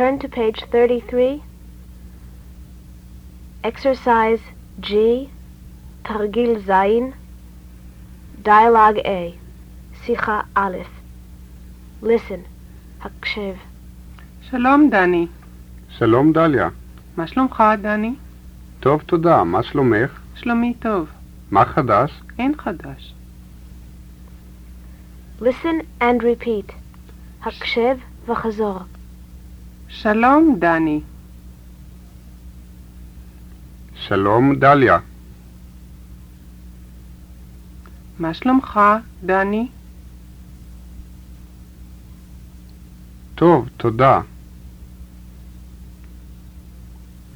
Turn to page 33. Exercise G, תרגיל ז', Dialogue A, שיחה א'. Listen, הקשב. שלום, דני. שלום דליה. מה שלומך, דני? טוב, תודה. מה שלומך? שלומי טוב. מה חדש? אין חדש. Listen and repeat. הקשב וחזור. שלום, דני. שלום דליה. מה שלומך, דני? טוב, תודה.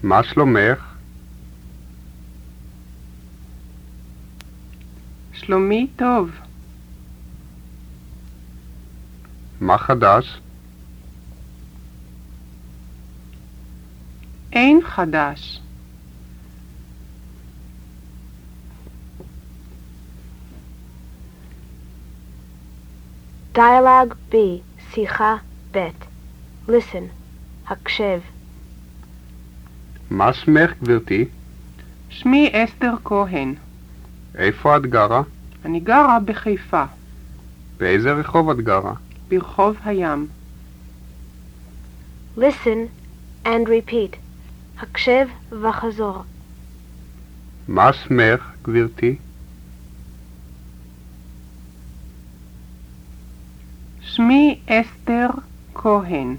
מה שלומך? שלומי טוב. מה חדש? אין חדש. Dialogue B, שיחה ב'. Listen, הקשב. מה שמך, גברתי? שמי אסתר כהן. איפה את גרה? אני גרה בחיפה, באיזה רחוב את גרה? ברחוב הים. Listen and repeat. הקשב וחזור. מה שמך, גברתי? שמי אסתר כהן.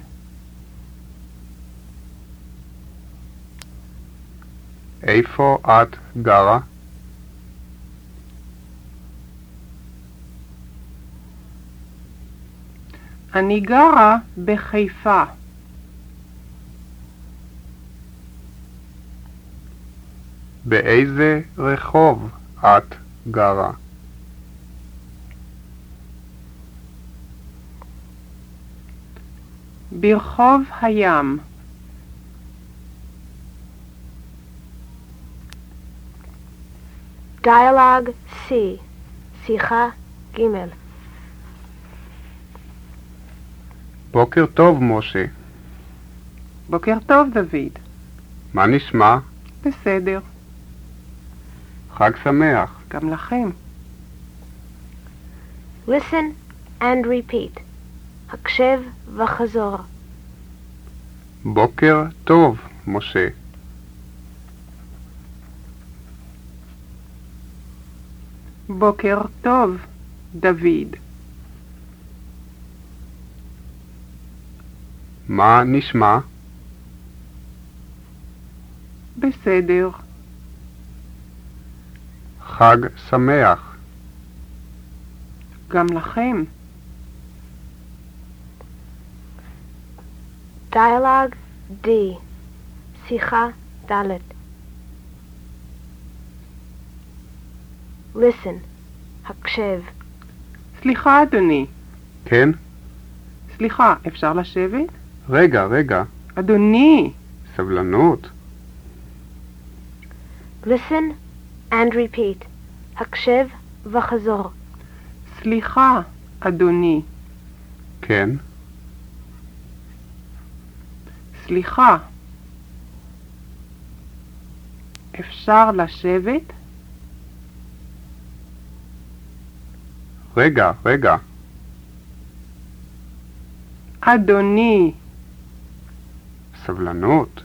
איפה את גרה? אני גרה בחיפה. באיזה רחוב את גרה? ברחוב הים. Dialogue C, שיחה ג'. בוקר טוב, משה. בוקר טוב, דוד. מה נשמע? בסדר. חג שמח. גם לכם. Listen and repeat. הקשב וחזור. בוקר טוב, משה. בוקר טוב, דוד. מה נשמע? בסדר. חג שמח. גם לכם. Dialogue D, שיחה ד'. Listen, הקשב. סליחה, אדוני. כן? סליחה, אפשר לשבת? רגע, רגע. אדוני, סבלנות. Listen and repeat. הקשב וחזור. סליחה, אדוני. כן? סליחה. אפשר לשבת? רגע, רגע. אדוני, סבלנות.